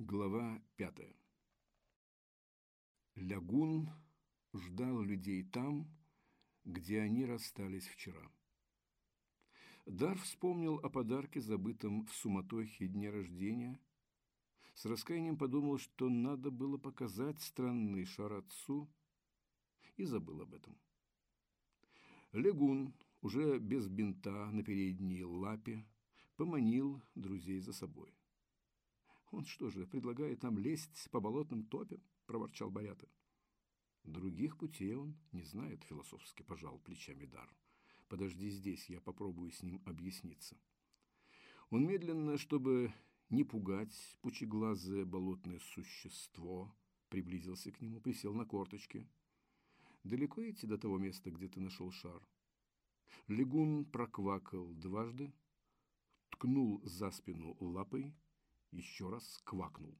Глава пятая. Лягун ждал людей там, где они расстались вчера. Дар вспомнил о подарке, забытом в суматохе дня рождения. С раскаянием подумал, что надо было показать странный шар отцу, и забыл об этом. Лягун, уже без бинта на передней лапе, поманил друзей за собой. «Он что же, предлагает нам лезть по болотным топям?» – проворчал Борята. «Других путей он не знает», – философски пожал плечами Дар. «Подожди здесь, я попробую с ним объясниться». Он медленно, чтобы не пугать пучеглазое болотное существо, приблизился к нему, присел на корточки. «Далеко идти до того места, где ты нашел шар?» Легун проквакал дважды, ткнул за спину лапой – еще раз квакнул.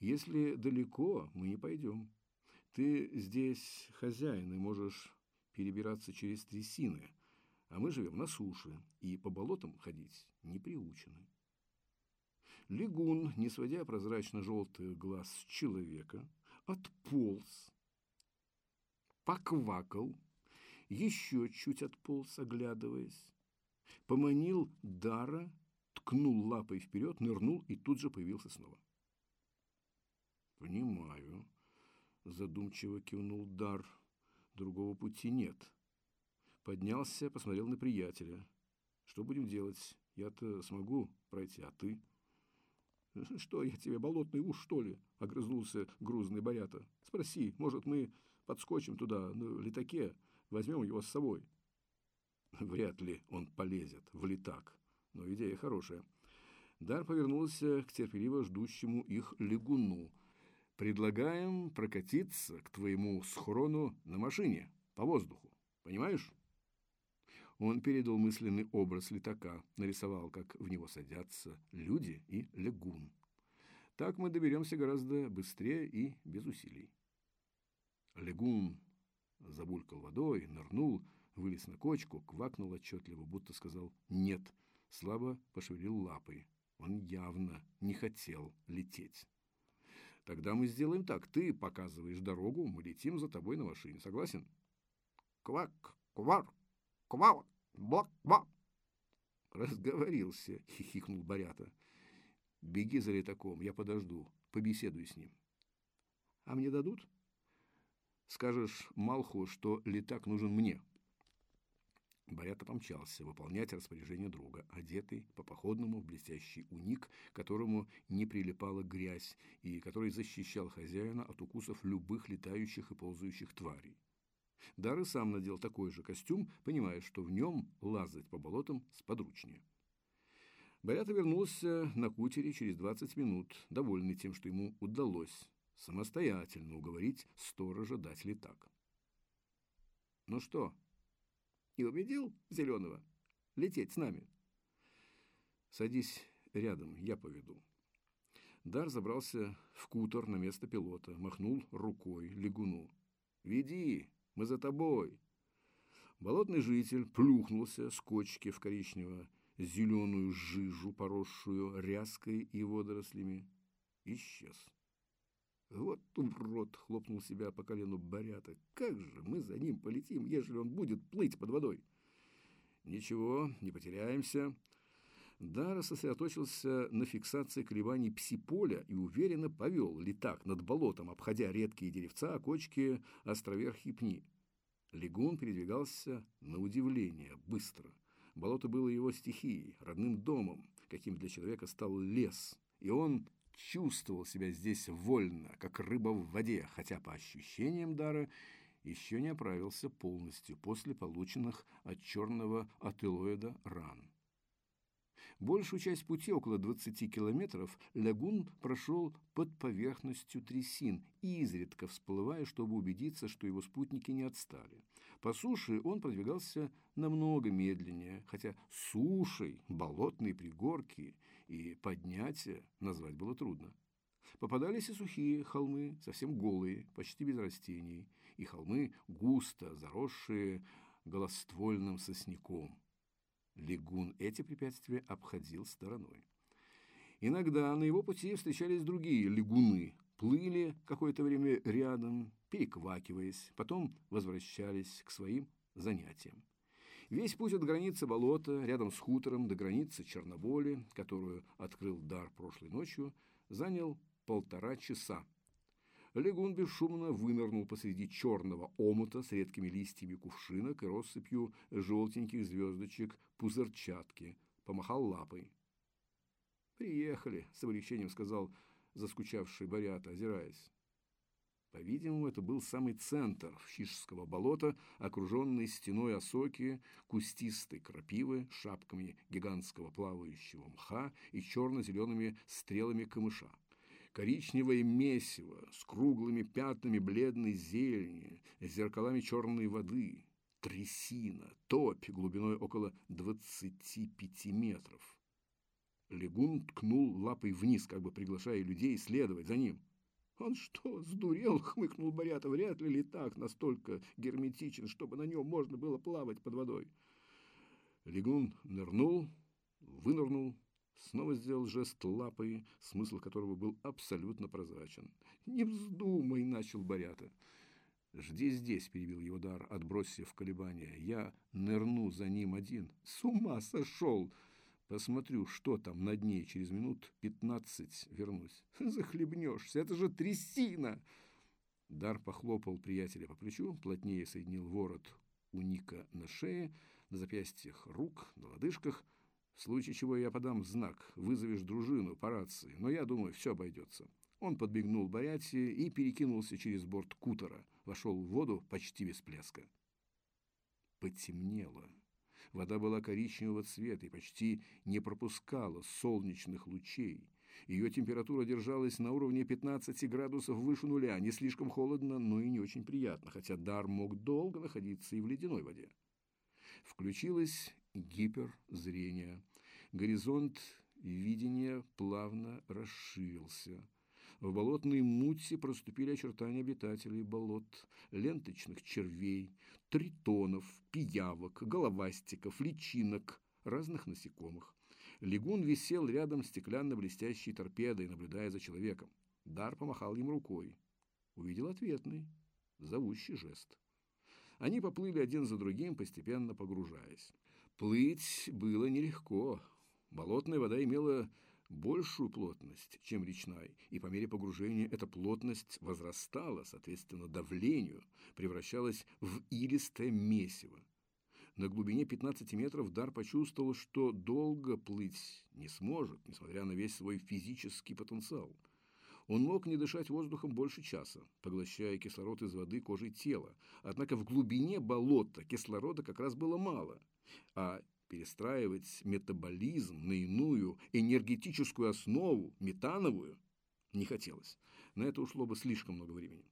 «Если далеко, мы не пойдем. Ты здесь хозяин и можешь перебираться через трясины, а мы живем на суше и по болотам ходить не приучены». Лягун, не сводя прозрачно-желтых глаз с человека, отполз, поквакал, еще чуть отполз, оглядываясь, поманил Дара ткнул лапой вперед, нырнул и тут же появился снова. «Понимаю», – задумчиво кивнул Дар. «Другого пути нет». Поднялся, посмотрел на приятеля. «Что будем делать? Я-то смогу пройти, а ты?» «Что, я тебе болотный уж, что ли?» – огрызнулся грузный Борята. «Спроси, может, мы подскочим туда, на летаке, возьмем его с собой?» «Вряд ли он полезет в летак», но идея хорошая. Дар повернулся к терпеливо ждущему их лягуну. «Предлагаем прокатиться к твоему схрону на машине, по воздуху. Понимаешь?» Он передал мысленный образ летака, нарисовал, как в него садятся люди и лягун. Так мы доберемся гораздо быстрее и без усилий. Лягун забулькал водой, нырнул, вылез на кочку, квакнул отчетливо, будто сказал «нет», слабо пошевелил лапой. Он явно не хотел лететь. Тогда мы сделаем так. Ты показываешь дорогу, мы летим за тобой на машине. Согласен? Квак, квар, квак, блак, блак. Разговорился, хихикнул Борята. Беги за летаком, я подожду, побеседуй с ним. А мне дадут? Скажешь Малху, что летак нужен мне. Борята помчался выполнять распоряжение друга, одетый по-походному в блестящий уник, которому не прилипала грязь и который защищал хозяина от укусов любых летающих и ползающих тварей. Дары сам надел такой же костюм, понимая, что в нем лазать по болотам сподручнее. Борята вернулся на кутере через 20 минут, довольный тем, что ему удалось самостоятельно уговорить сторожа дать летак. «Ну что, и убедил Зеленого лететь с нами. Садись рядом, я поведу. Дар забрался в кутер на место пилота, махнул рукой лягуну. «Веди, мы за тобой!» Болотный житель плюхнулся с кочки в коричнево-зеленую жижу, поросшую ряской и водорослями. Исчез. Вот урод, хлопнул себя по колену Борята. Как же мы за ним полетим, ежели он будет плыть под водой? Ничего, не потеряемся. Дара сосредоточился на фиксации колебаний псиполя и уверенно повел летак над болотом, обходя редкие деревца, кочки, островерхи пни. Легун передвигался на удивление быстро. Болото было его стихией, родным домом, каким для человека стал лес. И он чувствовал себя здесь вольно, как рыба в воде, хотя по ощущениям дара еще не оправился полностью после полученных от черного ателоида ран. Большую часть пути, около 20 километров, Лягун прошел под поверхностью трясин, изредка всплывая, чтобы убедиться, что его спутники не отстали. По суше он продвигался намного медленнее, хотя сушей, болотные пригорки и поднятия назвать было трудно. Попадались и сухие холмы, совсем голые, почти без растений, и холмы густо заросшие голоствольным сосняком. Легун эти препятствия обходил стороной. Иногда на его пути встречались другие лягуны, плыли какое-то время рядом, переквакиваясь, потом возвращались к своим занятиям. Весь путь от границы болота, рядом с хутором, до границы Черноболи, которую открыл дар прошлой ночью, занял полтора часа. Легун бесшумно вынырнул посреди черного омута с редкими листьями кувшинок и россыпью желтеньких звездочек пузырчатки, помахал лапой. «Приехали», — с облегчением сказал заскучавший Борята, озираясь. По-видимому, это был самый центр Шишского болота, окруженный стеной осоки, кустистой крапивы, шапками гигантского плавающего мха и черно-зелеными стрелами камыша. Коричневое месиво с круглыми пятнами бледной зелени, с зеркалами черной воды, трясина, топь глубиной около 25 метров. Легун ткнул лапой вниз, как бы приглашая людей следовать за ним – «Он что, сдурел?» — хмыкнул Борята. «Вряд ли летак настолько герметичен, чтобы на нем можно было плавать под водой». Легун нырнул, вынырнул, снова сделал жест лапой, смысл которого был абсолютно прозрачен. «Не вздумай!» — начал Борята. «Жди здесь», — перебил его дар, отбросив колебания. «Я нырну за ним один». «С ума сошел!» Посмотрю, что там на дне, через минут пятнадцать вернусь. Захлебнешься, это же трясина! Дар похлопал приятеля по плечу, плотнее соединил ворот у Ника на шее, на запястьях рук, на лодыжках. В случае чего я подам знак, вызовешь дружину по рации, но я думаю, все обойдется. Он подбегнул Боряте и перекинулся через борт кутера, вошел в воду почти без плеска. Потемнело. Вода была коричневого цвета и почти не пропускала солнечных лучей. Ее температура держалась на уровне 15 градусов выше нуля, не слишком холодно, но и не очень приятно, хотя дар мог долго находиться и в ледяной воде. Включилось гиперзрение. Горизонт видения плавно расширился. В болотной мути проступили очертания обитателей болот, ленточных червей, тритонов, пиявок, головастиков, личинок, разных насекомых. Лягун висел рядом с стеклянно-блестящей торпедой, наблюдая за человеком. Дар помахал ему рукой. Увидел ответный, зовущий жест. Они поплыли один за другим, постепенно погружаясь. Плыть было нелегко. Болотная вода имела большую плотность, чем речная, и по мере погружения эта плотность возрастала, соответственно, давлению, превращалась в илистое месиво. На глубине 15 метров Дар почувствовал, что долго плыть не сможет, несмотря на весь свой физический потенциал. Он мог не дышать воздухом больше часа, поглощая кислород из воды кожей тела. Однако в глубине болота кислорода как раз было мало, а перестраивать метаболизм на иную энергетическую основу, метановую, не хотелось. На это ушло бы слишком много времени.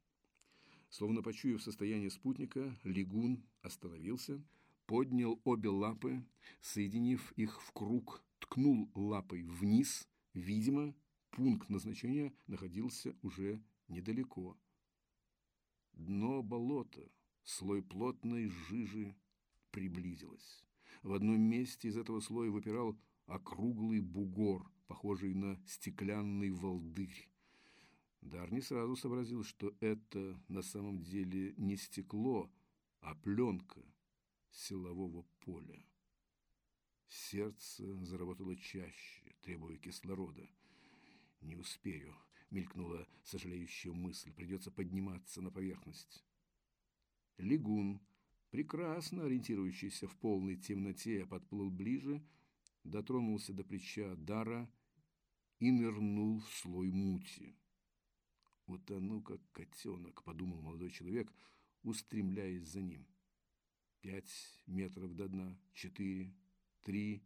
Словно почуяв состояние спутника, лягун остановился, поднял обе лапы, соединив их в круг, ткнул лапой вниз. Видимо, пункт назначения находился уже недалеко. Дно болота, слой плотной жижи приблизилось. В одном месте из этого слоя выпирал округлый бугор, похожий на стеклянный волдырь. Дар не сразу сообразил, что это на самом деле не стекло, а пленка силового поля. Сердце заработало чаще, требуя кислорода. «Не успею», — мелькнула сожалеющая мысль, «придется подниматься на поверхность». Лигун прекрасно ориентирующийся в полной темноте, подплыл ближе, дотронулся до плеча Дара и нырнул в слой мути. «Утону, как котенок», — подумал молодой человек, устремляясь за ним. Пять метров до дна, четыре, три,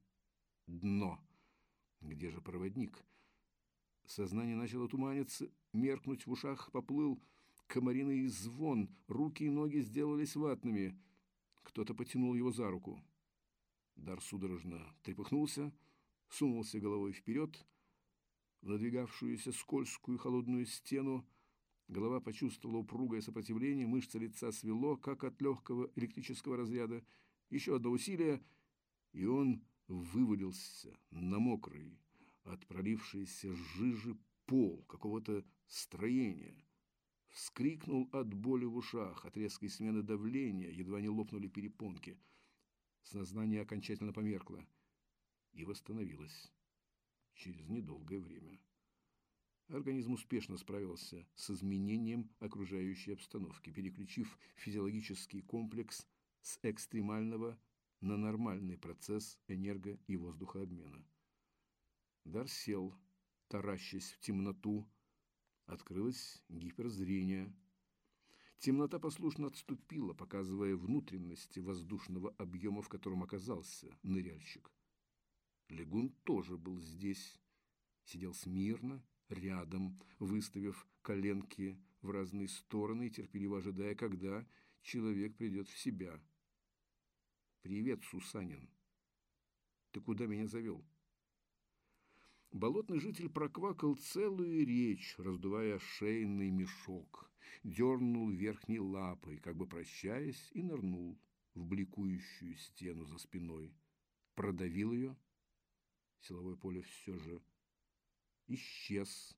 дно. Где же проводник? Сознание начало туманиться, меркнуть в ушах, поплыл комариный звон, руки и ноги сделались ватными — кто-то потянул его за руку. Дар судорожно трепыхнулся, сунулся головой вперед в надвигавшуюся скользкую холодную стену. Голова почувствовала упругое сопротивление, мышцы лица свело, как от легкого электрического разряда. Еще одно усилие, и он вывалился на мокрый, от пролившейся жижи пол какого-то строения. Вскрикнул от боли в ушах, от резкой смены давления, едва не лопнули перепонки. Сознание окончательно померкло и восстановилось через недолгое время. Организм успешно справился с изменением окружающей обстановки, переключив физиологический комплекс с экстремального на нормальный процесс энерго- и воздухообмена. Дар сел, таращась в темноту. Открылось гиперзрение. Темнота послушно отступила, показывая внутренности воздушного объема, в котором оказался ныряльщик. Легун тоже был здесь, сидел смирно, рядом, выставив коленки в разные стороны и терпеливо ожидая, когда человек придет в себя. «Привет, Сусанин. Ты куда меня завел?» Болотный житель проквакал целую речь, раздувая шейный мешок, дернул верхней лапой, как бы прощаясь, и нырнул в бликующую стену за спиной. Продавил ее. Силовое поле все же исчез.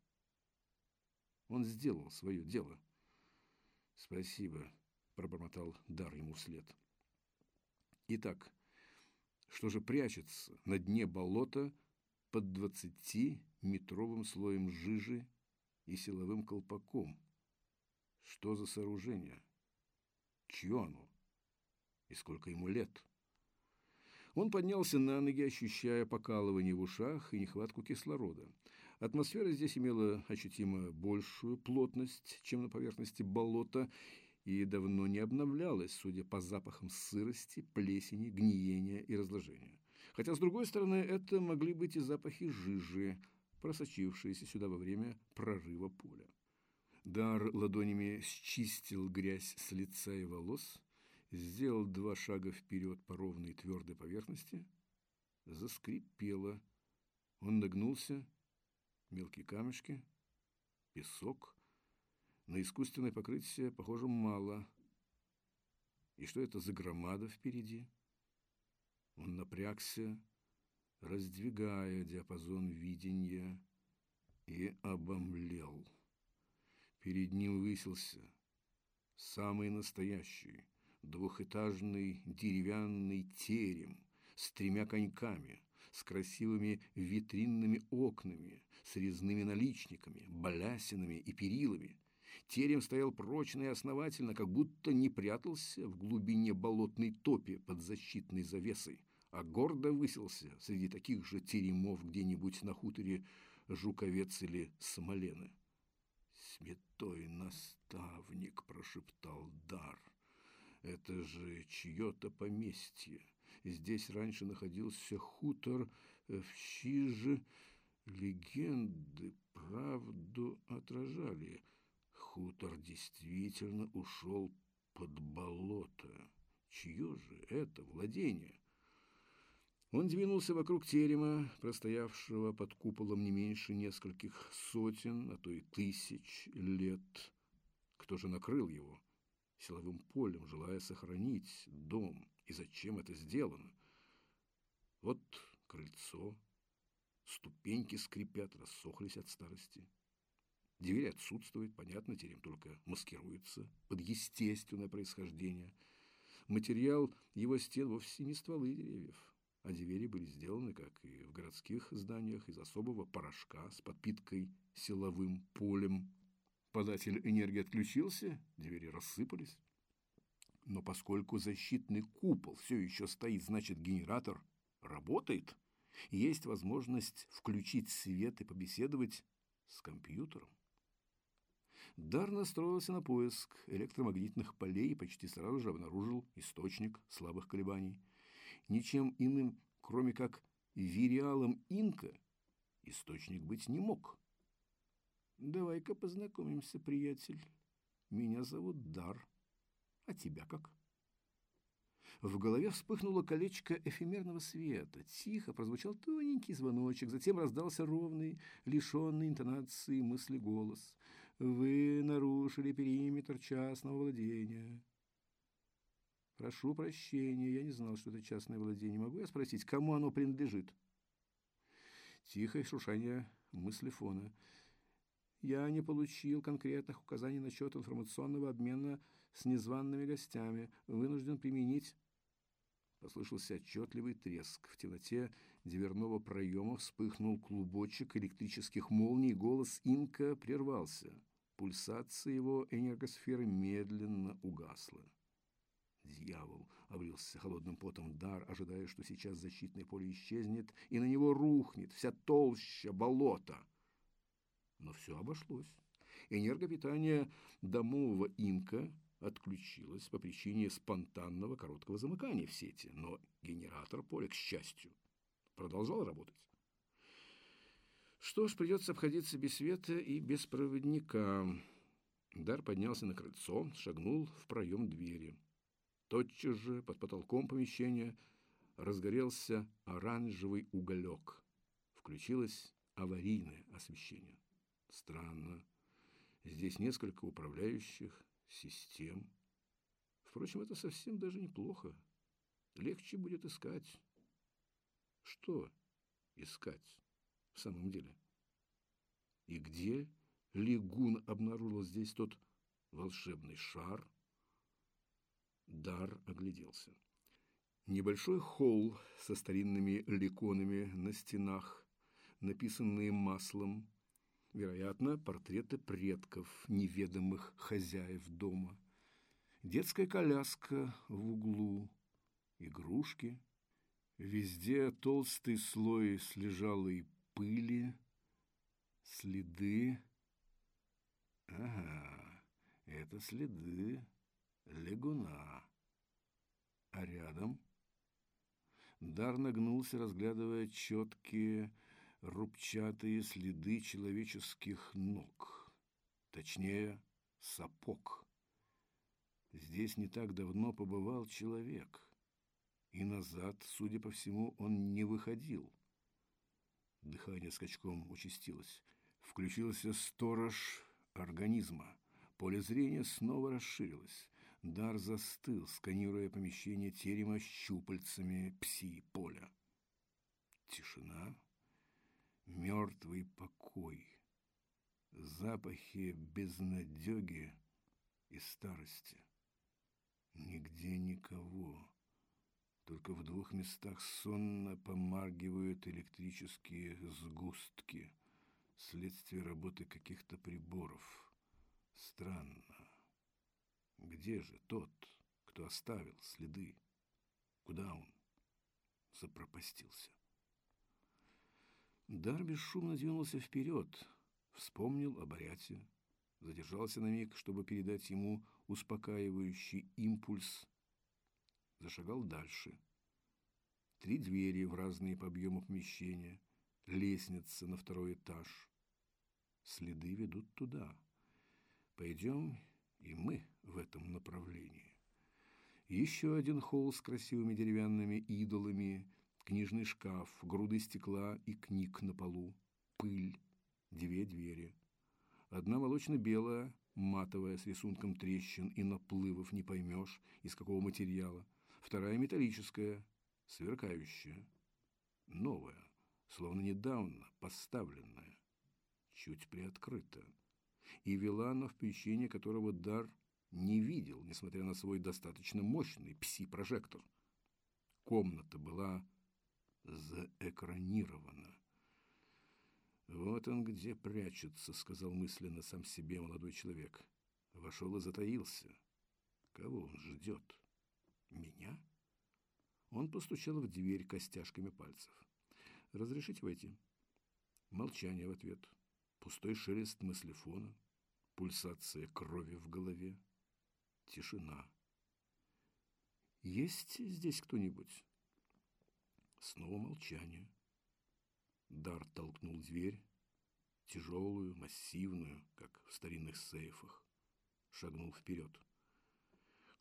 Он сделал свое дело. «Спасибо», — пробормотал Дар ему вслед. Итак, что же прячется на дне болота под двадцатиметровым слоем жижи и силовым колпаком? Что за сооружение? Чье оно? И сколько ему лет? Он поднялся на ноги, ощущая покалывание в ушах и нехватку кислорода. Атмосфера здесь имела ощутимо большую плотность, чем на поверхности болота, и давно не обновлялась, судя по запахам сырости, плесени, гниения и разложения. Хотя, с другой стороны, это могли быть и запахи жижи, просочившиеся сюда во время прорыва поля. Дар ладонями счистил грязь с лица и волос, сделал два шага вперед по ровной твердой поверхности, заскрипело. Он нагнулся мелкие камешки, песок. На искусственное покрытие, похоже, мало. И что это за громада впереди? Он напрягся, раздвигая диапазон видения, и обомлел. Перед ним высился самый настоящий двухэтажный деревянный терем с тремя коньками, с красивыми витринными окнами, с резными наличниками, балясинами и перилами. Терем стоял прочно и основательно, как будто не прятался в глубине болотной топи под защитной завесой, а гордо высился среди таких же теремов где-нибудь на хуторе Жуковец или Смолены. «Святой наставник!» – прошептал Дар. «Это же чье-то поместье!» Здесь раньше находился хутор в Чиже. Легенды правду отражали. Хутор действительно ушел под болото. Чье же это владение? Он двинулся вокруг терема, простоявшего под куполом не меньше нескольких сотен, а то и тысяч лет. Кто же накрыл его? Силовым полем, желая сохранить дом и зачем это сделано. Вот крыльцо, ступеньки скрипят, рассохлись от старости. Дверь отсутствует, понятно, терем только маскируется под естественное происхождение. Материал его стен вовсе не стволы деревьев, а двери были сделаны, как и в городских зданиях, из особого порошка с подпиткой силовым полем. Податель энергии отключился, двери рассыпались. Но поскольку защитный купол все еще стоит, значит генератор работает. Есть возможность включить свет и побеседовать с компьютером. Дар настроился на поиск электромагнитных полей и почти сразу же обнаружил источник слабых колебаний. Ничем иным, кроме как вириалом инка, источник быть не мог. «Давай-ка познакомимся, приятель. Меня зовут Дар». А тебя как? В голове вспыхнуло колечко эфемерного света. Тихо прозвучал тоненький звоночек, затем раздался ровный, лишенный интонации мысли голос. «Вы нарушили периметр частного владения». «Прошу прощения, я не знал, что это частное владение. Могу я спросить, кому оно принадлежит?» Тихое шуршание мыслефона. Я не получил конкретных указаний насчет информационного обмена с незваными гостями. Вынужден применить... Послышался отчетливый треск. В темноте дверного проема вспыхнул клубочек электрических молний, голос Инка прервался. Пульсация его энергосферы медленно угасла. Дьявол облился холодным потом дар, ожидая, что сейчас защитное поле исчезнет, и на него рухнет вся толща болота. Но все обошлось. Энергопитание домового инка отключилось по причине спонтанного короткого замыкания в сети, но генератор поля, к счастью, продолжал работать. Что ж, придется обходиться без света и без проводника. Дар поднялся на крыльцо, шагнул в проем двери. Тотчас же под потолком помещения разгорелся оранжевый уголек. Включилось аварийное освещение. Странно. Здесь несколько управляющих систем. Впрочем, это совсем даже неплохо. Легче будет искать. Что искать в самом деле? И где Лигун обнаружил здесь тот волшебный шар? Дар огляделся. Небольшой холл со старинными ликонами на стенах, написанные маслом, вероятно, портреты предков, неведомых хозяев дома. Детская коляска в углу, игрушки. Везде толстый слой слежалой пыли, следы. Ага, это следы лягуна. А рядом Дар нагнулся, разглядывая четкие рубчатые следы человеческих ног, точнее, сапог. Здесь не так давно побывал человек, и назад, судя по всему, он не выходил. Дыхание скачком участилось. Включился сторож организма. Поле зрения снова расширилось. Дар застыл, сканируя помещение терема щупальцами пси-поля. Тишина, мертвый покой, запахи безнадеги и старости. Нигде никого. Только в двух местах сонно помаргивают электрические сгустки, следствие работы каких-то приборов. Странно. Где же тот, кто оставил следы? Куда он запропастился? Дар бесшумно двинулся вперед, вспомнил об Аряте, задержался на миг, чтобы передать ему успокаивающий импульс, зашагал дальше. Три двери в разные по объему помещения, лестница на второй этаж. Следы ведут туда. Пойдем и мы в этом направлении. Еще один холл с красивыми деревянными идолами, книжный шкаф, груды стекла и книг на полу, пыль, две двери. Одна молочно-белая, матовая, с рисунком трещин и наплывов не поймешь, из какого материала. Вторая металлическая, сверкающая, новая, словно недавно поставленная, чуть приоткрыта. И вела она в помещение, которого дар не видел, несмотря на свой достаточно мощный пси-прожектор. Комната была заэкранировано. «Вот он где прячется», — сказал мысленно сам себе молодой человек. Вошел и затаился. Кого он ждет? Меня? Он постучал в дверь костяшками пальцев. «Разрешите войти?» Молчание в ответ. Пустой шелест мыслефона. Пульсация крови в голове. Тишина. «Есть здесь кто-нибудь?» Снова молчание. Дар толкнул дверь, тяжелую, массивную, как в старинных сейфах. Шагнул вперед.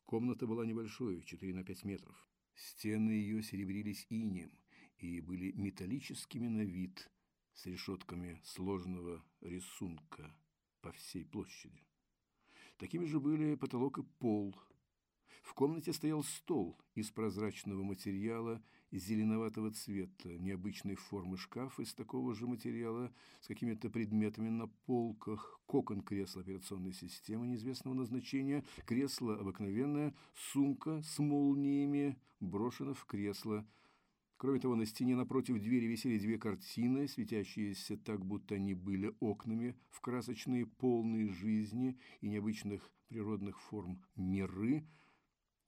Комната была небольшой, 4 на 5 метров. Стены ее серебрились инем и были металлическими на вид, с решетками сложного рисунка по всей площади. Такими же были потолок и пол. В комнате стоял стол из прозрачного материала зеленоватого цвета, необычной формы шкаф из такого же материала с какими-то предметами на полках, кокон кресла операционной системы неизвестного назначения, кресло обыкновенное, сумка с молниями брошена в кресло. Кроме того, на стене напротив двери висели две картины, светящиеся так, будто они были окнами в красочные, полные жизни и необычных природных форм миры –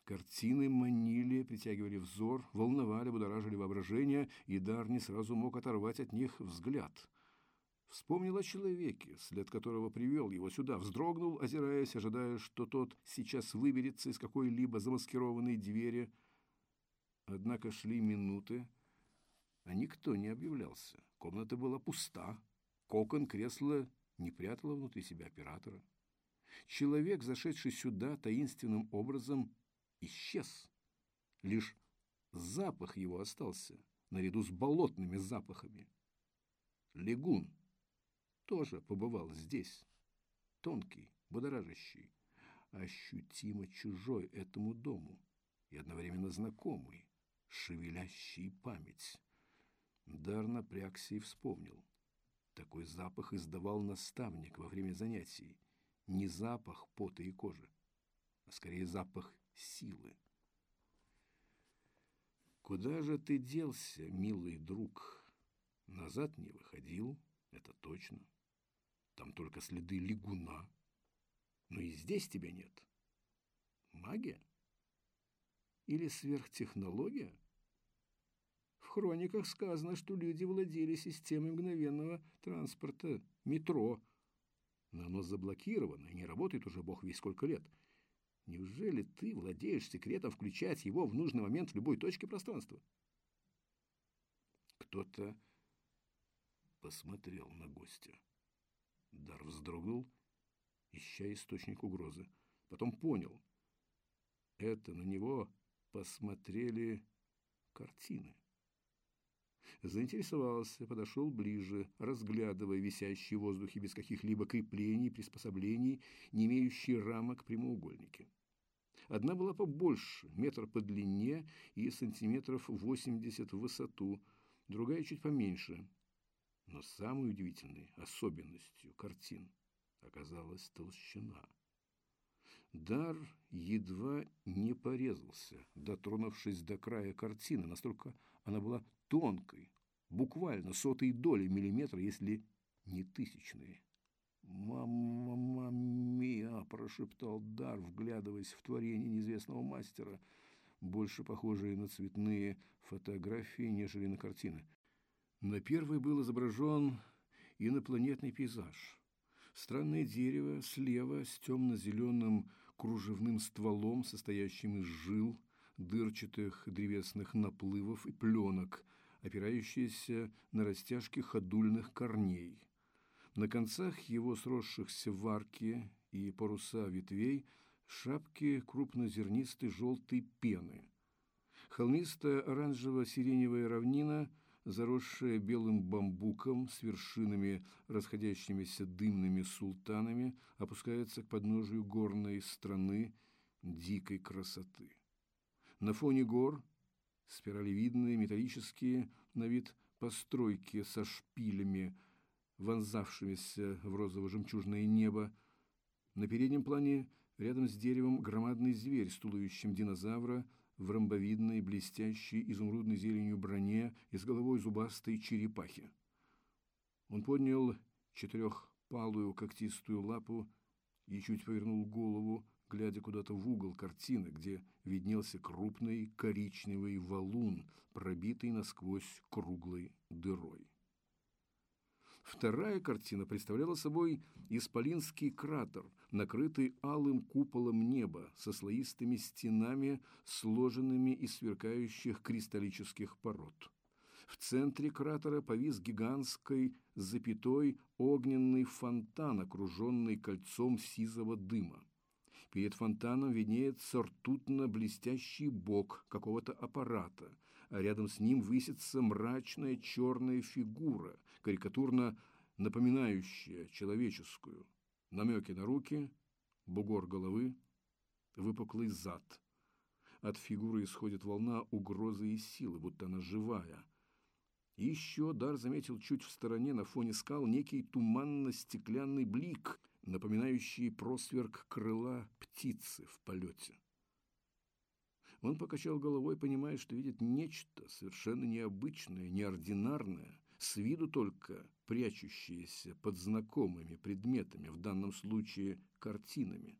Картины манили, притягивали взор, волновали, будоражили воображение, и Дар не сразу мог оторвать от них взгляд. Вспомнил о человеке, след которого привел его сюда, вздрогнул, озираясь, ожидая, что тот сейчас выберется из какой-либо замаскированной двери. Однако шли минуты, а никто не объявлялся. Комната была пуста, кокон кресла не прятало внутри себя оператора. Человек, зашедший сюда таинственным образом, исчез. Лишь запах его остался, наряду с болотными запахами. Легун тоже побывал здесь, тонкий, будоражащий, ощутимо чужой этому дому и одновременно знакомый, шевелящий память. Дар напрягся и вспомнил. Такой запах издавал наставник во время занятий. Не запах пота и кожи, а скорее запах силы. Куда же ты делся, милый друг? Назад не выходил, это точно. Там только следы лягуна. Но и здесь тебя нет. Магия? Или сверхтехнология? В хрониках сказано, что люди владели системой мгновенного транспорта, метро. Но оно заблокировано и не работает уже бог весь сколько лет – Неужели ты владеешь секретом включать его в нужный момент в любой точке пространства? Кто-то посмотрел на гостя. Дар вздрогнул, ища источник угрозы. Потом понял. Это на него посмотрели картины. Заинтересовался, подошел ближе, разглядывая висящие в воздухе без каких-либо креплений, приспособлений, не имеющие рамок прямоугольники. Одна была побольше, метр по длине и сантиметров 80 в высоту, другая чуть поменьше. Но самой удивительной особенностью картин оказалась толщина. Дар едва не порезался, дотронувшись до края картины, настолько она была тонкой, буквально сотой доли миллиметра, если не тысячные. «Мамма мия!» – прошептал Дар, вглядываясь в творение неизвестного мастера, больше похожие на цветные фотографии, нежели на картины. На первой был изображен инопланетный пейзаж. Странное дерево слева с темно-зеленым кружевным стволом, состоящим из жил, дырчатых древесных наплывов и пленок, опирающиеся на растяжки ходульных корней – на концах его сросшихся в арки и паруса ветвей шапки крупнозернистой желтой пены. Холмистая оранжево-сиреневая равнина, заросшая белым бамбуком с вершинами, расходящимися дымными султанами, опускается к подножию горной страны дикой красоты. На фоне гор спиралевидные металлические на вид постройки со шпилями – вонзавшимися в розово-жемчужное небо. На переднем плане, рядом с деревом, громадный зверь с туловищем динозавра в ромбовидной, блестящей, изумрудной зеленью броне и с головой зубастой черепахи. Он поднял четырехпалую когтистую лапу и чуть повернул голову, глядя куда-то в угол картины, где виднелся крупный коричневый валун, пробитый насквозь круглой дырой. Вторая картина представляла собой исполинский кратер, накрытый алым куполом неба со слоистыми стенами, сложенными из сверкающих кристаллических пород. В центре кратера повис гигантской запятой огненный фонтан, окруженный кольцом сизого дыма. Перед фонтаном виднеется ртутно-блестящий бок какого-то аппарата, а рядом с ним высится мрачная черная фигура, карикатурно напоминающая человеческую. Намеки на руки, бугор головы, выпуклый зад. от фигуры исходит волна угрозы и силы, будто она живая. Еще Дар заметил чуть в стороне на фоне скал некий туманно-стеклянный блик, напоминающий просверк крыла птицы в полете. Он покачал головой, понимая, что видит нечто совершенно необычное, неординарное, с виду только прячущееся под знакомыми предметами, в данном случае картинами.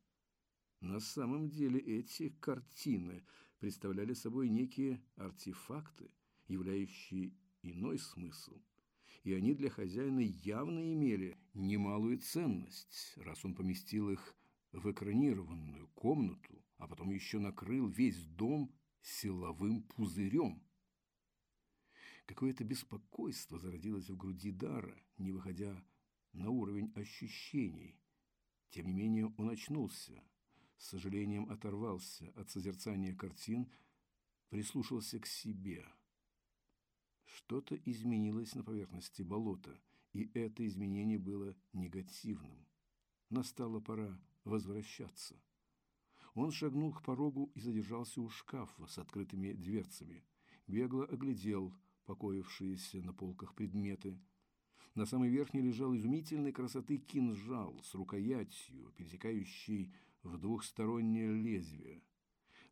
На самом деле эти картины представляли собой некие артефакты, являющие иной смысл, и они для хозяина явно имели немалую ценность, раз он поместил их в экранированную комнату, а потом еще накрыл весь дом силовым пузырем. Какое-то беспокойство зародилось в груди Дара, не выходя на уровень ощущений. Тем не менее он очнулся, с сожалением оторвался от созерцания картин, прислушался к себе. Что-то изменилось на поверхности болота, и это изменение было негативным. Настала пора возвращаться. Он шагнул к порогу и задержался у шкафа с открытыми дверцами. Бегло оглядел покоившиеся на полках предметы. На самой верхней лежал изумительной красоты кинжал с рукоятью, пересекающий в двухстороннее лезвие.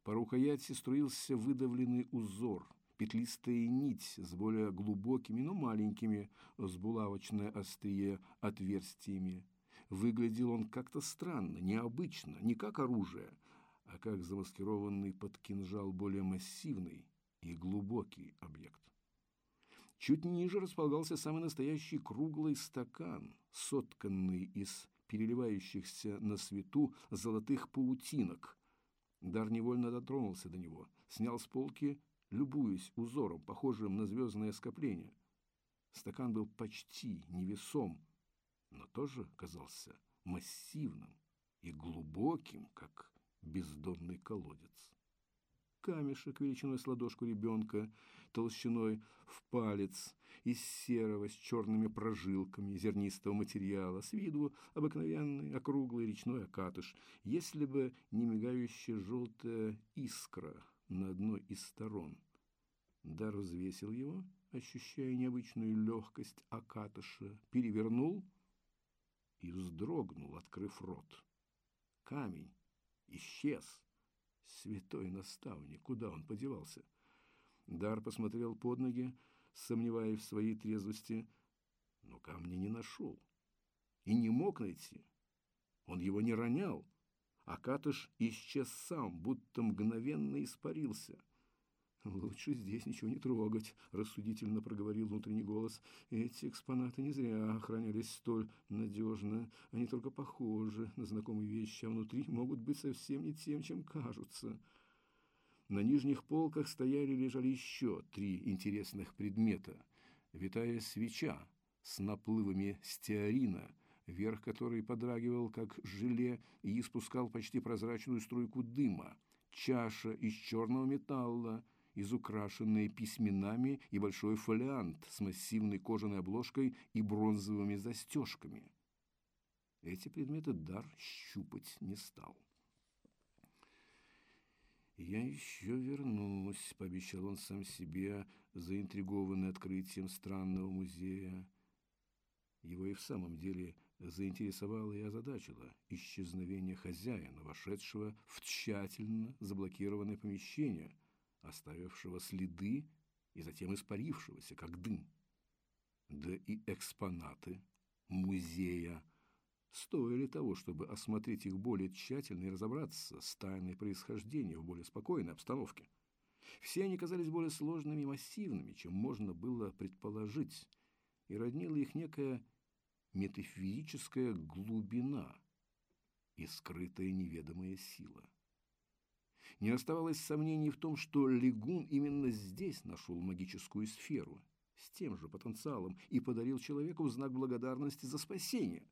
По рукояти струился выдавленный узор, петлистая нить с более глубокими, но маленькими, с булавочное острие отверстиями. Выглядел он как-то странно, необычно, не как оружие, а как замаскированный под кинжал более массивный и глубокий объект. Чуть ниже располагался самый настоящий круглый стакан, сотканный из переливающихся на свету золотых паутинок. Дар невольно дотронулся до него, снял с полки, любуясь узором, похожим на звездное скопление. Стакан был почти невесом, но тоже казался массивным и глубоким, как бездонный колодец. Камешек величиной с ладошку ребенка, толщиной в палец, из серого с черными прожилками зернистого материала, с виду обыкновенный округлый речной окатыш, если бы не мигающая желтая искра на одной из сторон. Дар взвесил его, ощущая необычную легкость окатыша, перевернул и вздрогнул, открыв рот. Камень исчез. Святой наставник, куда он подевался? Дар посмотрел под ноги, сомневаясь в своей трезвости, но камня не нашел и не мог найти. Он его не ронял, а Катыш исчез сам, будто мгновенно испарился – «Лучше здесь ничего не трогать», – рассудительно проговорил внутренний голос. «Эти экспонаты не зря охранялись столь надежно. Они только похожи на знакомые вещи, а внутри могут быть совсем не тем, чем кажутся». На нижних полках стояли и лежали еще три интересных предмета. Витая свеча с наплывами стеарина, верх которой подрагивал, как желе, и испускал почти прозрачную струйку дыма, чаша из черного металла – изукрашенные письменами и большой фолиант с массивной кожаной обложкой и бронзовыми застежками. Эти предметы дар щупать не стал. «Я еще вернусь», — пообещал он сам себе, заинтригованный открытием странного музея. Его и в самом деле заинтересовало и озадачило исчезновение хозяина, вошедшего в тщательно заблокированное помещение — оставившего следы и затем испарившегося, как дым. Да и экспонаты музея стоили того, чтобы осмотреть их более тщательно и разобраться с тайной происхождения в более спокойной обстановке. Все они казались более сложными и массивными, чем можно было предположить, и роднила их некая метафизическая глубина и скрытая неведомая сила. Не оставалось сомнений в том, что Легун именно здесь нашел магическую сферу с тем же потенциалом и подарил человеку знак благодарности за спасение.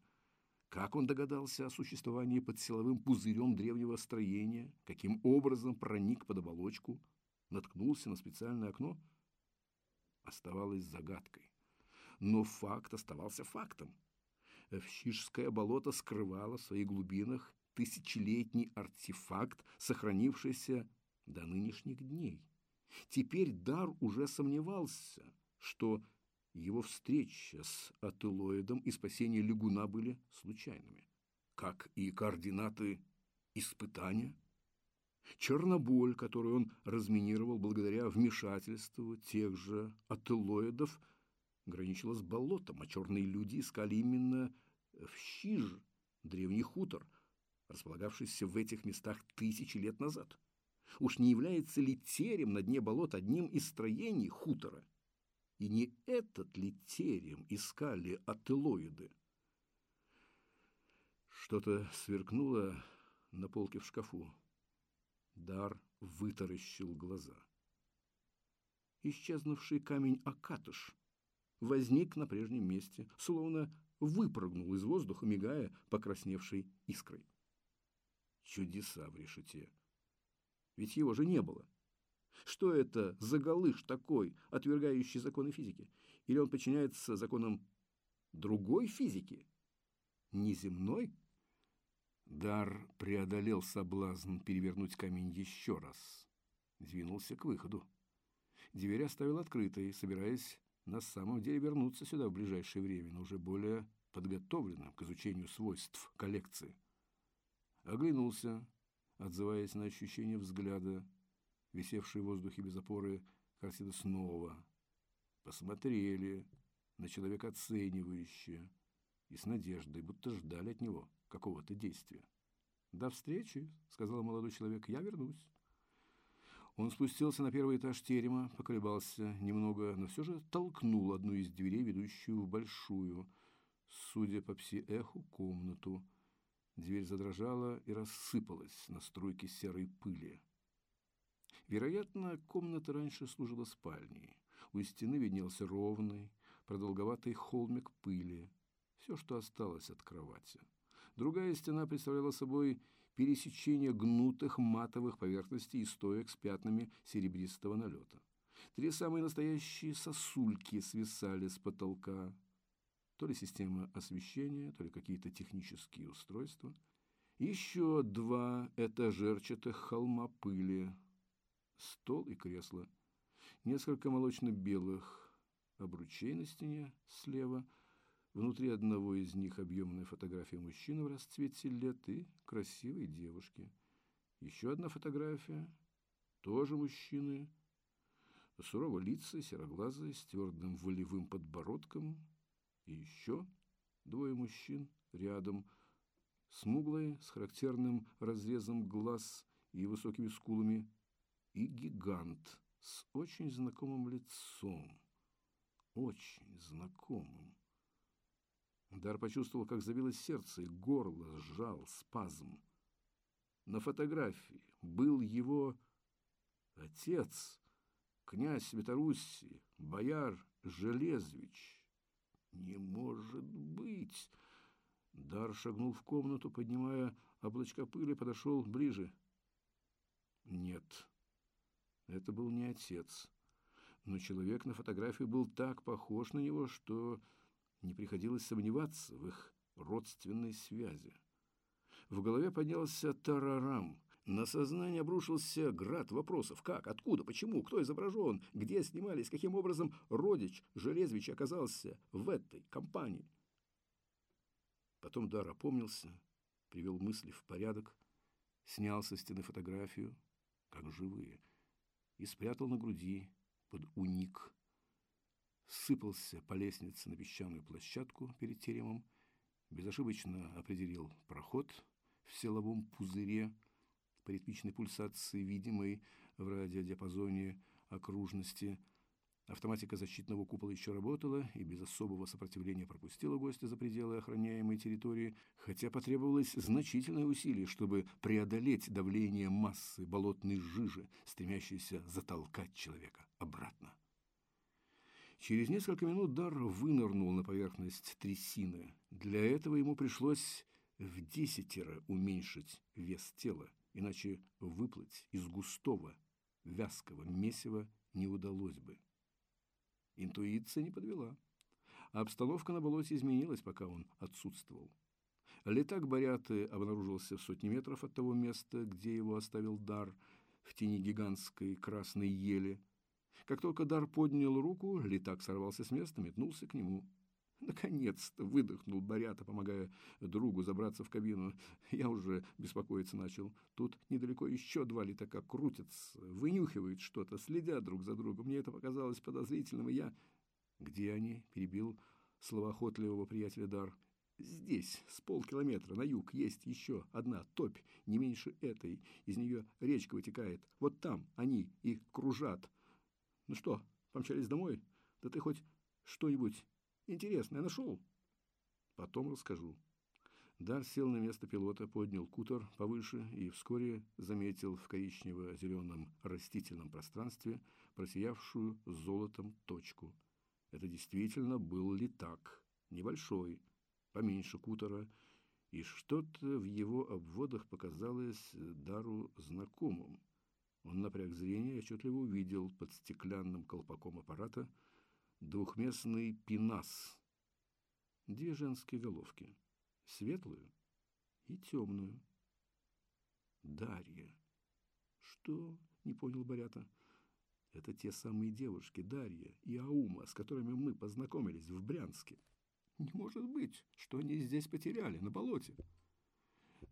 Как он догадался о существовании под силовым пузырем древнего строения, каким образом проник под оболочку, наткнулся на специальное окно, оставалось загадкой. Но факт оставался фактом. Вщижское болото скрывало в своих глубинах тысячелетний артефакт, сохранившийся до нынешних дней. Теперь Дар уже сомневался, что его встреча с Ателоидом и спасение Лягуна были случайными, как и координаты испытания. Черноболь, которую он разминировал благодаря вмешательству тех же ателоидов, граничила с болотом, а черные люди искали именно в Щиж, древний хутор, располагавшийся в этих местах тысячи лет назад. Уж не является ли терем на дне болот одним из строений хутора? И не этот ли терем искали ателоиды? Что-то сверкнуло на полке в шкафу. Дар вытаращил глаза. Исчезнувший камень Акатыш возник на прежнем месте, словно выпрыгнул из воздуха, мигая покрасневшей искрой. Чудеса в решете. Ведь его же не было. Что это за галыш такой, отвергающий законы физики? Или он подчиняется законам другой физики? Неземной? Дар преодолел соблазн перевернуть камень еще раз. Двинулся к выходу. Дверь оставил открытой, собираясь на самом деле вернуться сюда в ближайшее время, но уже более подготовленным к изучению свойств коллекции. Оглянулся, отзываясь на ощущение взгляда, висевший в воздухе без опоры картины снова. Посмотрели на человека оценивающе и с надеждой, будто ждали от него какого-то действия. «До встречи», — сказал молодой человек, — «я вернусь». Он спустился на первый этаж терема, поколебался немного, но все же толкнул одну из дверей, ведущую в большую, судя по пси-эху, комнату. Дверь задрожала и рассыпалась на струйке серой пыли. Вероятно, комната раньше служила спальней. У стены виднелся ровный, продолговатый холмик пыли. Все, что осталось от кровати. Другая стена представляла собой пересечение гнутых матовых поверхностей и стоек с пятнами серебристого налета. Три самые настоящие сосульки свисали с потолка. То ли система освещения, то ли какие-то технические устройства. Еще два этажерчатых холма пыли. Стол и кресло. Несколько молочно-белых обручей на стене слева – Внутри одного из них объемная фотография мужчины в расцвете лет и красивой девушки. Еще одна фотография, тоже мужчины, сурово лица, сероглазые, с твердым волевым подбородком. И еще двое мужчин рядом, смуглые, с характерным разрезом глаз и высокими скулами, и гигант с очень знакомым лицом, очень знакомым. Дар почувствовал, как забилось сердце, и горло сжал спазм. На фотографии был его отец, князь Веторуссии, бояр Железвич. Не может быть! Дар шагнул в комнату, поднимая облачко пыли, подошел ближе. Нет, это был не отец. Но человек на фотографии был так похож на него, что не приходилось сомневаться в их родственной связи. В голове поднялся тарарам. На сознание обрушился град вопросов. Как, откуда, почему, кто изображен, где снимались, каким образом? Родич Железвич оказался в этой компании. Потом Дар опомнился, привел мысли в порядок, снял со стены фотографию, как живые, и спрятал на груди под уник. Сыпался по лестнице на песчаную площадку перед теремом, безошибочно определил проход в силовом пузыре по ритмичной пульсации, видимой в радиодиапазоне окружности. Автоматика защитного купола еще работала и без особого сопротивления пропустила гостя за пределы охраняемой территории, хотя потребовалось значительное усилие, чтобы преодолеть давление массы болотной жижи, стремящейся затолкать человека обратно. Через несколько минут Дар вынырнул на поверхность трясины. Для этого ему пришлось в десятеро уменьшить вес тела, иначе выплыть из густого, вязкого месива не удалось бы. Интуиция не подвела. А обстановка на болоте изменилась, пока он отсутствовал. Летак Баряты обнаружился в сотни метров от того места, где его оставил Дар. в тени гигантской красной ели. Как только Дар поднял руку, летак сорвался с места, метнулся к нему. Наконец-то выдохнул Борята, помогая другу забраться в кабину. Я уже беспокоиться начал. Тут недалеко еще два летака крутятся, вынюхивают что-то, следят друг за другом. Мне это показалось подозрительным, и я... Где они? Перебил словоохотливого приятеля Дар. Здесь, с полкилометра на юг, есть еще одна топь, не меньше этой. Из нее речка вытекает. Вот там они и кружат. Ну что, помчались домой? Да ты хоть что-нибудь интересное нашел? Потом расскажу. Дар сел на место пилота, поднял кутер повыше и вскоре заметил в коричнево-зеленом растительном пространстве просиявшую золотом точку. Это действительно был летак, небольшой, поменьше кутера, и что-то в его обводах показалось Дару знакомым. Он напряг зрение и отчетливо увидел под стеклянным колпаком аппарата двухместный пенас. Две женские головки, светлую и темную. Дарья. Что? Не понял Борята. Это те самые девушки, Дарья и Аума, с которыми мы познакомились в Брянске. Не может быть, что они здесь потеряли, на болоте.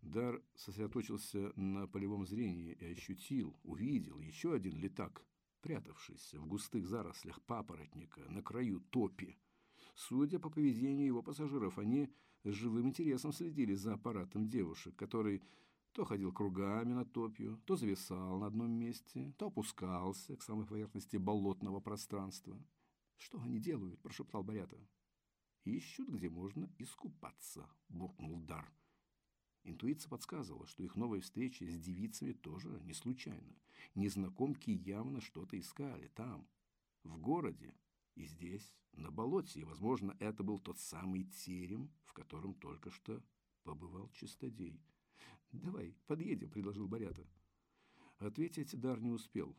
Дар сосредоточился на полевом зрении и ощутил, увидел еще один летак, прятавшийся в густых зарослях папоротника на краю топи. Судя по поведению его пассажиров, они с живым интересом следили за аппаратом девушек, который то ходил кругами над топью, то зависал на одном месте, то опускался к самой поверхности болотного пространства. «Что они делают?» – прошептал Борята ищут, где можно искупаться», – буркнул Дар. Интуиция подсказывала, что их новая встреча с девицами тоже не случайна. Незнакомки явно что-то искали там, в городе, и здесь, на болоте, и, возможно, это был тот самый терем, в котором только что побывал Чистодей. «Давай, подъедем», — предложил Борята. Ответить Дар не успел.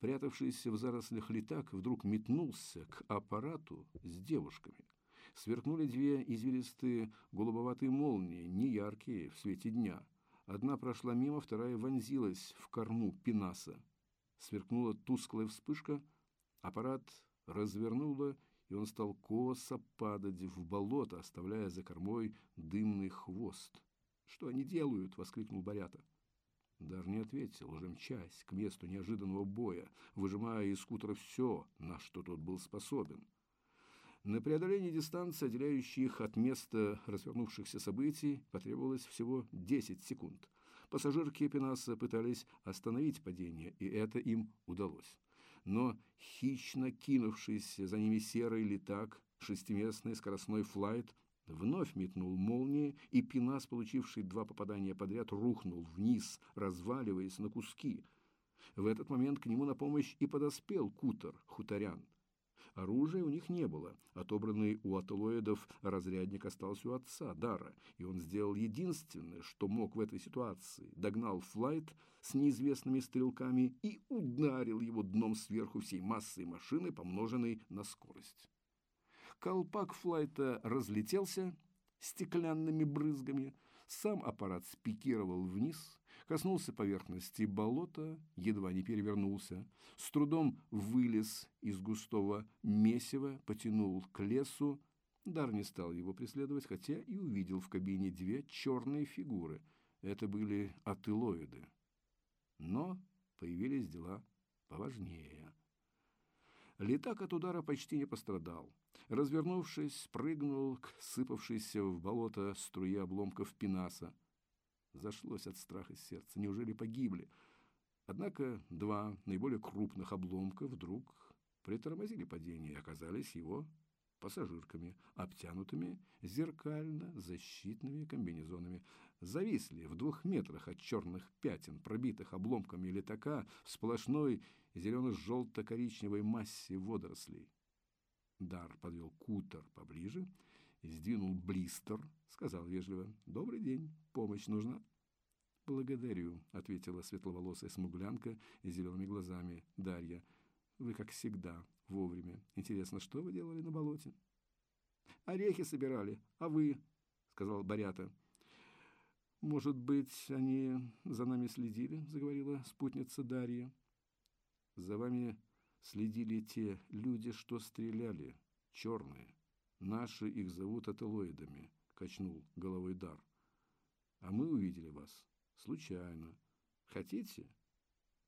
Прятавшийся в зарослях летак вдруг метнулся к аппарату с девушками – Сверкнули две извилистые голубоватые молнии, неяркие в свете дня. Одна прошла мимо, вторая вонзилась в корму пенаса. Сверкнула тусклая вспышка, аппарат развернуло, и он стал косо падать в болото, оставляя за кормой дымный хвост. «Что они делают?» — воскликнул Борята. Дар не ответил, уже мчась к месту неожиданного боя, выжимая из скутера все, на что тот был способен. На преодоление дистанции, отделяющей их от места развернувшихся событий, потребовалось всего 10 секунд. Пассажирки Пенаса пытались остановить падение, и это им удалось. Но хищно кинувшийся за ними серый летак, шестиместный скоростной флайт, вновь метнул молнии, и Пенас, получивший два попадания подряд, рухнул вниз, разваливаясь на куски. В этот момент к нему на помощь и подоспел кутер хуторян – Оружия у них не было. Отобранный у атлоидов разрядник остался у отца, Дара, и он сделал единственное, что мог в этой ситуации. Догнал флайт с неизвестными стрелками и ударил его дном сверху всей массой машины, помноженной на скорость. Колпак флайта разлетелся стеклянными брызгами, сам аппарат спикировал вниз, коснулся поверхности болота, едва не перевернулся, с трудом вылез из густого месива, потянул к лесу. Дар не стал его преследовать, хотя и увидел в кабине две черные фигуры. Это были атылоиды. Но появились дела поважнее. Летак от удара почти не пострадал. Развернувшись, прыгнул к сыпавшейся в болото струе обломков пенаса зашлось от страха сердце. Неужели погибли? Однако два наиболее крупных обломка вдруг притормозили падение и оказались его пассажирками, обтянутыми зеркально-защитными комбинезонами. Зависли в двух метрах от черных пятен, пробитых обломками летака в сплошной зелено-желто-коричневой массе водорослей. Дар подвел кутер поближе сдвинул блистер, сказал вежливо «Добрый день, помощь нужна?» «Благодарю», — ответила светловолосая смуглянка с зелеными глазами Дарья. «Вы, как всегда, вовремя. Интересно, что вы делали на болоте?» «Орехи собирали, а вы?» — сказал Борята. «Может быть, они за нами следили?» – заговорила спутница Дарья. «За вами следили те люди, что стреляли, черные. Наши их зовут ателоидами», – качнул головой Дар. «А мы увидели вас. Случайно. Хотите?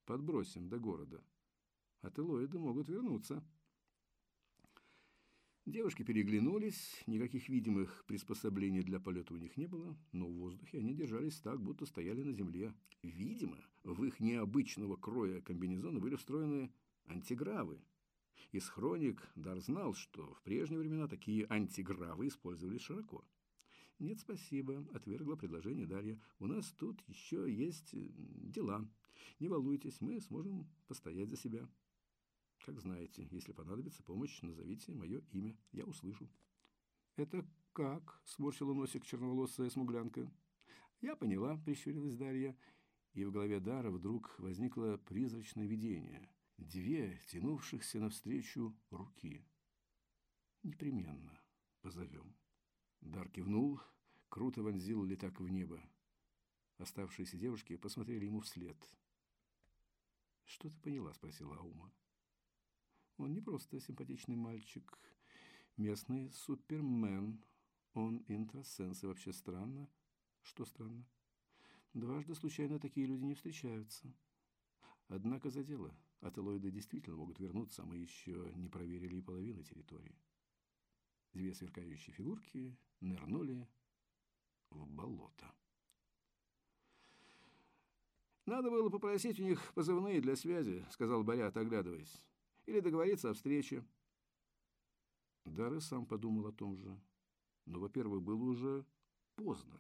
Подбросим до города. Ателоиды могут вернуться». Девушки переглянулись, никаких видимых приспособлений для полета у них не было, но в воздухе они держались так, будто стояли на земле. Видимо, в их необычного кроя комбинезона были встроены антигравы. Из хроник Дар знал, что в прежние времена такие антигравы использовались широко. «Нет, спасибо», — отвергла предложение Дарья. «У нас тут еще есть дела. Не волнуйтесь, мы сможем постоять за себя». Как знаете, если понадобится помощь, назовите мое имя, я услышу. Это как? сморщила носик черноволосая смуглянка. Я поняла, прищурилась Дарья, и в голове Дара вдруг возникло призрачное видение. Две тянувшихся навстречу руки. Непременно позовем. Дар кивнул, круто вонзил летак в небо. Оставшиеся девушки посмотрели ему вслед. «Что ты поняла?» – спросила Аума. Он не просто симпатичный мальчик, местный супермен. Он интросенс, и вообще странно. Что странно? Дважды случайно такие люди не встречаются. Однако за дело. Ателоиды действительно могут вернуться, а мы еще не проверили и половины территории. Две сверкающие фигурки нырнули в болото. «Надо было попросить у них позывные для связи», — сказал Борят, оглядываясь или договориться о встрече. Дары сам подумал о том же. Но, во-первых, было уже поздно,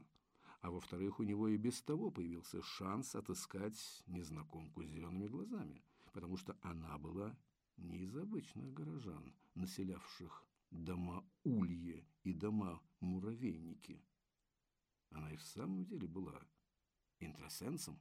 а во-вторых, у него и без того появился шанс отыскать незнакомку с зелеными глазами, потому что она была не из обычных горожан, населявших дома улье и дома муравейники. Она и в самом деле была интросенсом.